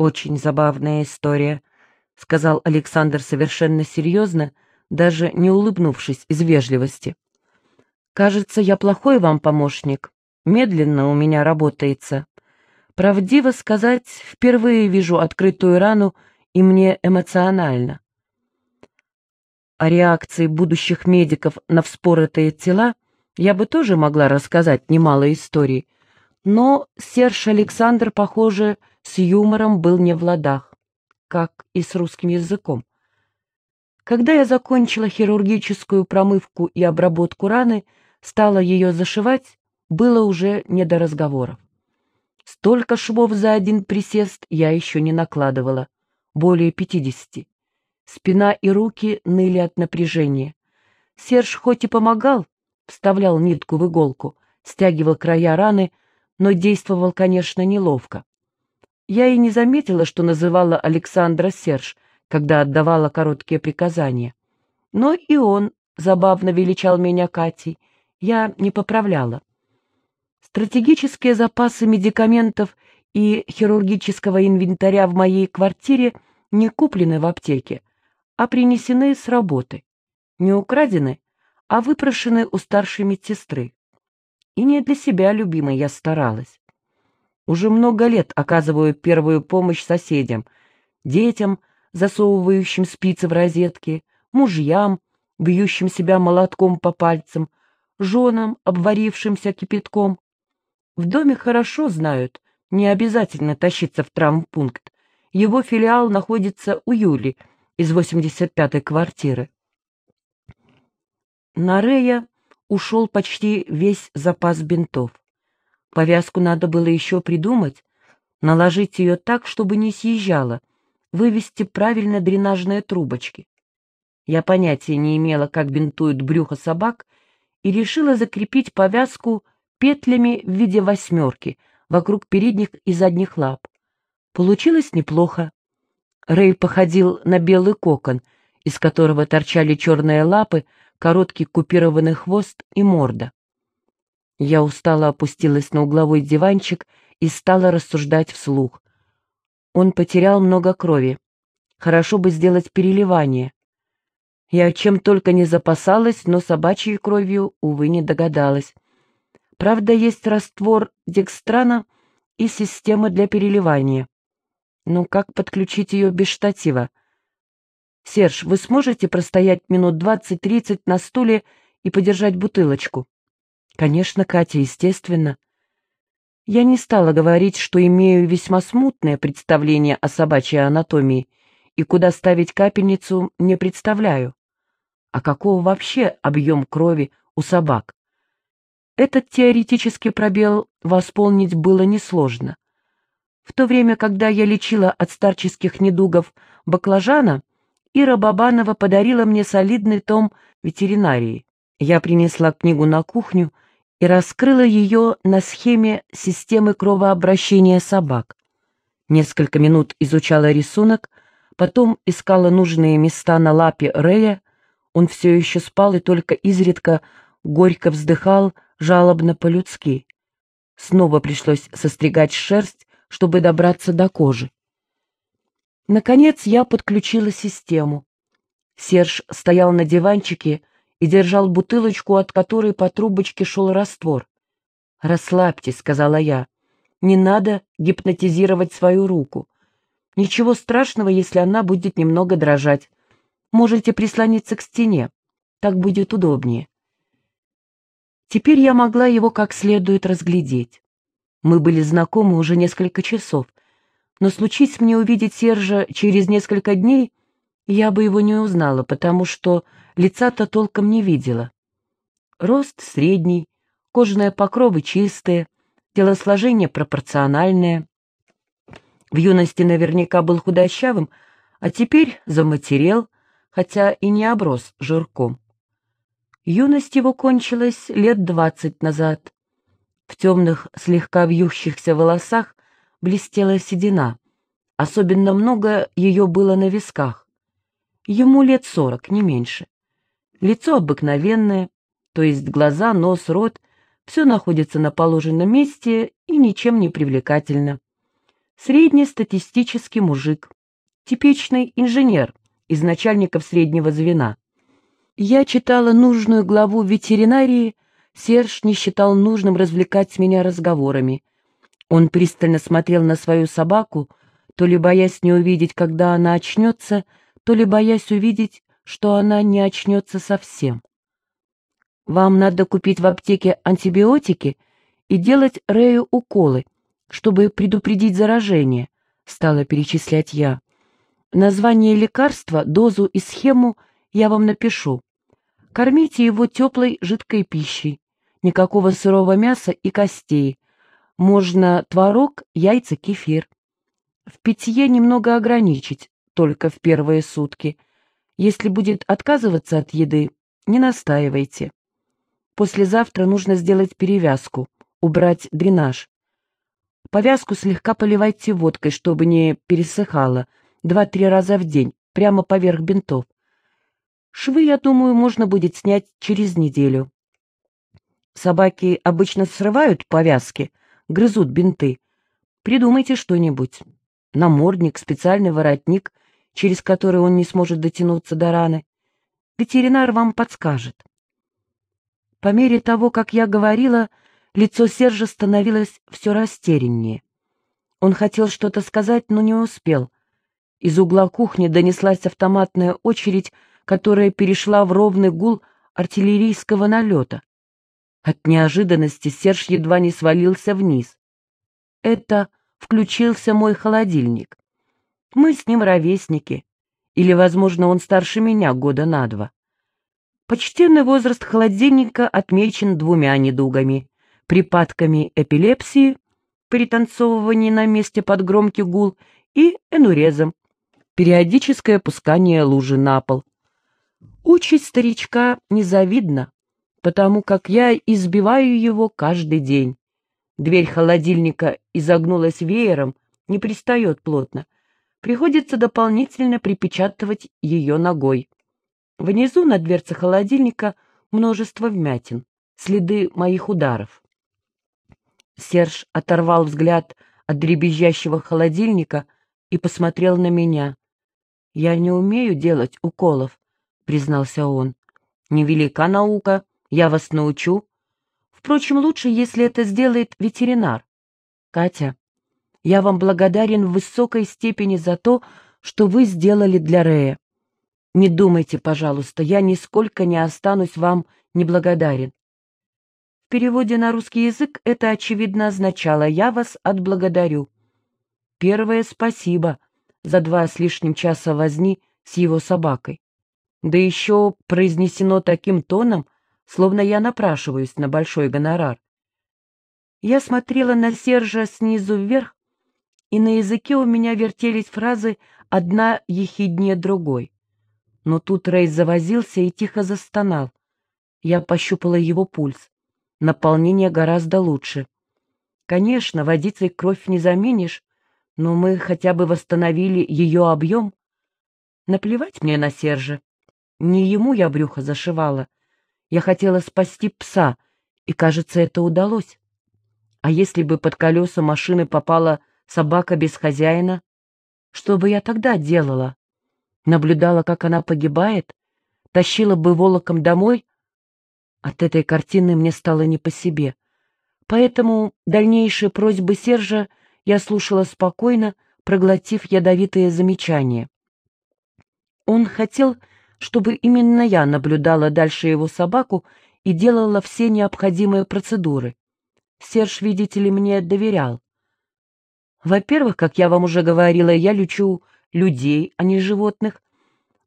«Очень забавная история», — сказал Александр совершенно серьезно, даже не улыбнувшись из вежливости. «Кажется, я плохой вам помощник. Медленно у меня работается. Правдиво сказать, впервые вижу открытую рану, и мне эмоционально. О реакции будущих медиков на вспоротые тела я бы тоже могла рассказать немало историй, но Серж Александр, похоже, с юмором был не в ладах, как и с русским языком. Когда я закончила хирургическую промывку и обработку раны, стала ее зашивать, было уже не до разговоров. Столько швов за один присест я еще не накладывала, более пятидесяти. Спина и руки ныли от напряжения. Серж хоть и помогал, вставлял нитку в иголку, стягивал края раны, но действовал, конечно, неловко. Я и не заметила, что называла Александра Серж, когда отдавала короткие приказания. Но и он забавно величал меня Катей, я не поправляла. Стратегические запасы медикаментов и хирургического инвентаря в моей квартире не куплены в аптеке, а принесены с работы. Не украдены, а выпрошены у старшей медсестры. И не для себя, любимой, я старалась. Уже много лет оказываю первую помощь соседям, детям, засовывающим спицы в розетки, мужьям, бьющим себя молотком по пальцам, женам, обварившимся кипятком. В доме хорошо знают, не обязательно тащиться в травмпункт. Его филиал находится у Юли — из 85-й квартиры. На Рея ушел почти весь запас бинтов. Повязку надо было еще придумать, наложить ее так, чтобы не съезжала, вывести правильно дренажные трубочки. Я понятия не имела, как бинтуют брюхо собак, и решила закрепить повязку петлями в виде восьмерки вокруг передних и задних лап. Получилось неплохо. Рэй походил на белый кокон, из которого торчали черные лапы, короткий купированный хвост и морда. Я устало опустилась на угловой диванчик и стала рассуждать вслух. Он потерял много крови. Хорошо бы сделать переливание. Я чем только не запасалась, но собачьей кровью, увы, не догадалась. Правда, есть раствор декстрана и система для переливания. Ну как подключить ее без штатива? Серж, вы сможете простоять минут двадцать-тридцать на стуле и подержать бутылочку? Конечно, Катя, естественно. Я не стала говорить, что имею весьма смутное представление о собачьей анатомии и куда ставить капельницу не представляю. А какого вообще объем крови у собак? Этот теоретический пробел восполнить было несложно. В то время, когда я лечила от старческих недугов баклажана, Ира Бабанова подарила мне солидный том ветеринарии. Я принесла книгу на кухню и раскрыла ее на схеме системы кровообращения собак. Несколько минут изучала рисунок, потом искала нужные места на лапе Рея. Он все еще спал и только изредка горько вздыхал, жалобно по-людски. Снова пришлось состригать шерсть, чтобы добраться до кожи. Наконец я подключила систему. Серж стоял на диванчике и держал бутылочку, от которой по трубочке шел раствор. «Расслабьтесь», — сказала я. «Не надо гипнотизировать свою руку. Ничего страшного, если она будет немного дрожать. Можете прислониться к стене. Так будет удобнее». Теперь я могла его как следует разглядеть. Мы были знакомы уже несколько часов, но случись мне увидеть Сержа через несколько дней, я бы его не узнала, потому что лица-то толком не видела. Рост средний, кожаные покровы чистые, телосложение пропорциональное. В юности наверняка был худощавым, а теперь заматерел, хотя и не оброс жирком. Юность его кончилась лет двадцать назад. В темных, слегка вьющихся волосах блестела седина. Особенно много ее было на висках. Ему лет сорок, не меньше. Лицо обыкновенное, то есть глаза, нос, рот, все находится на положенном месте и ничем не привлекательно. Среднестатистический мужик, типичный инженер из начальников среднего звена. Я читала нужную главу ветеринарии, Серж не считал нужным развлекать меня разговорами. Он пристально смотрел на свою собаку, то ли боясь не увидеть, когда она очнется, то ли боясь увидеть, что она не очнется совсем. «Вам надо купить в аптеке антибиотики и делать Рэю уколы, чтобы предупредить заражение», — стала перечислять я. «Название лекарства, дозу и схему я вам напишу. Кормите его теплой жидкой пищей, никакого сырого мяса и костей. Можно творог, яйца, кефир. В питье немного ограничить, только в первые сутки. Если будет отказываться от еды, не настаивайте. Послезавтра нужно сделать перевязку, убрать дренаж. Повязку слегка поливайте водкой, чтобы не пересыхала, два-три раза в день, прямо поверх бинтов. Швы, я думаю, можно будет снять через неделю. Собаки обычно срывают повязки, грызут бинты. Придумайте что-нибудь. Намордник, специальный воротник, через который он не сможет дотянуться до раны. Ветеринар вам подскажет. По мере того, как я говорила, лицо Сержа становилось все растеряннее. Он хотел что-то сказать, но не успел. Из угла кухни донеслась автоматная очередь, которая перешла в ровный гул артиллерийского налета. От неожиданности Серж едва не свалился вниз. Это включился мой холодильник. Мы с ним ровесники, или, возможно, он старше меня года на два. Почтенный возраст холодильника отмечен двумя недугами — припадками эпилепсии, пританцовывание на месте под громкий гул и энурезом, периодическое пускание лужи на пол. Участь старичка незавидна, потому как я избиваю его каждый день. Дверь холодильника изогнулась веером, не пристает плотно. Приходится дополнительно припечатывать ее ногой. Внизу на дверце холодильника множество вмятин, следы моих ударов. Серж оторвал взгляд от дребезжащего холодильника и посмотрел на меня. «Я не умею делать уколов», — признался он. «Невелика наука, я вас научу. Впрочем, лучше, если это сделает ветеринар. Катя, я вам благодарен в высокой степени за то, что вы сделали для Рея. Не думайте, пожалуйста, я нисколько не останусь вам неблагодарен. В переводе на русский язык это, очевидно, означало «я вас отблагодарю». Первое спасибо за два с лишним часа возни с его собакой. Да еще произнесено таким тоном, словно я напрашиваюсь на большой гонорар. Я смотрела на Сержа снизу вверх, и на языке у меня вертелись фразы одна ехиднее другой. Но тут Рэй завозился и тихо застонал. Я пощупала его пульс. Наполнение гораздо лучше. Конечно, водицей кровь не заменишь, но мы хотя бы восстановили ее объем. Наплевать мне на Сержа. Не ему я брюхо зашивала, я хотела спасти пса, и, кажется, это удалось. А если бы под колеса машины попала собака без хозяина? Что бы я тогда делала? Наблюдала, как она погибает? Тащила бы волоком домой? От этой картины мне стало не по себе. Поэтому дальнейшие просьбы Сержа я слушала спокойно, проглотив ядовитые замечания. Он хотел чтобы именно я наблюдала дальше его собаку и делала все необходимые процедуры. Серж, видите ли, мне доверял. Во-первых, как я вам уже говорила, я лечу людей, а не животных.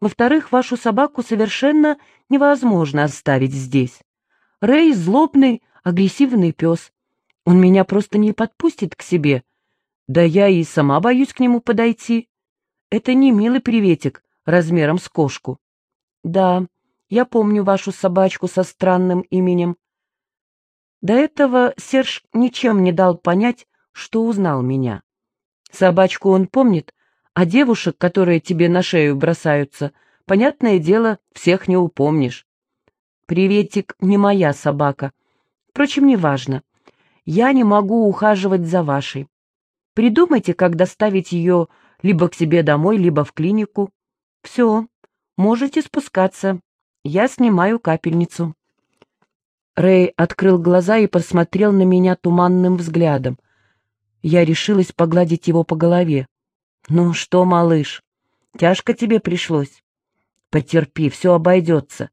Во-вторых, вашу собаку совершенно невозможно оставить здесь. Рэй — злобный, агрессивный пес. Он меня просто не подпустит к себе. Да я и сама боюсь к нему подойти. Это не милый приветик размером с кошку. Да, я помню вашу собачку со странным именем. До этого Серж ничем не дал понять, что узнал меня. Собачку он помнит, а девушек, которые тебе на шею бросаются, понятное дело, всех не упомнишь. Приветик не моя собака. Впрочем, неважно. Я не могу ухаживать за вашей. Придумайте, как доставить ее либо к себе домой, либо в клинику. Все, можете спускаться. Я снимаю капельницу. Рэй открыл глаза и посмотрел на меня туманным взглядом. Я решилась погладить его по голове. «Ну что, малыш, тяжко тебе пришлось? Потерпи, все обойдется.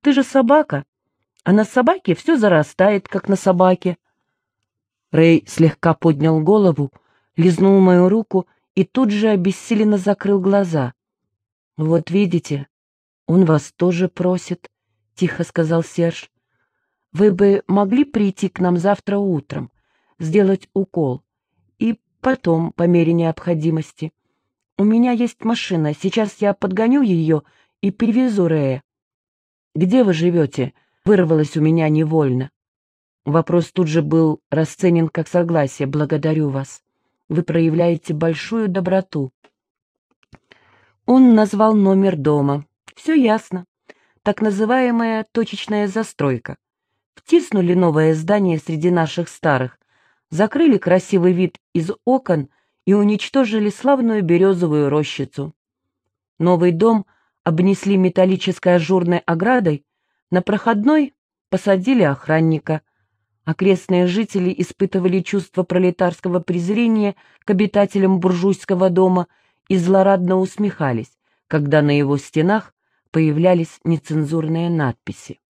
Ты же собака, а на собаке все зарастает, как на собаке». Рэй слегка поднял голову, лизнул мою руку и тут же обессиленно закрыл глаза. «Вот видите, он вас тоже просит», — тихо сказал Серж. «Вы бы могли прийти к нам завтра утром, сделать укол, и потом, по мере необходимости. У меня есть машина, сейчас я подгоню ее и перевезу Рея». «Где вы живете?» — вырвалось у меня невольно. Вопрос тут же был расценен как согласие. «Благодарю вас. Вы проявляете большую доброту». Он назвал номер дома. Все ясно. Так называемая точечная застройка. Втиснули новое здание среди наших старых, закрыли красивый вид из окон и уничтожили славную березовую рощицу. Новый дом обнесли металлической ажурной оградой, на проходной посадили охранника — Окрестные жители испытывали чувство пролетарского презрения к обитателям буржуйского дома и злорадно усмехались, когда на его стенах появлялись нецензурные надписи.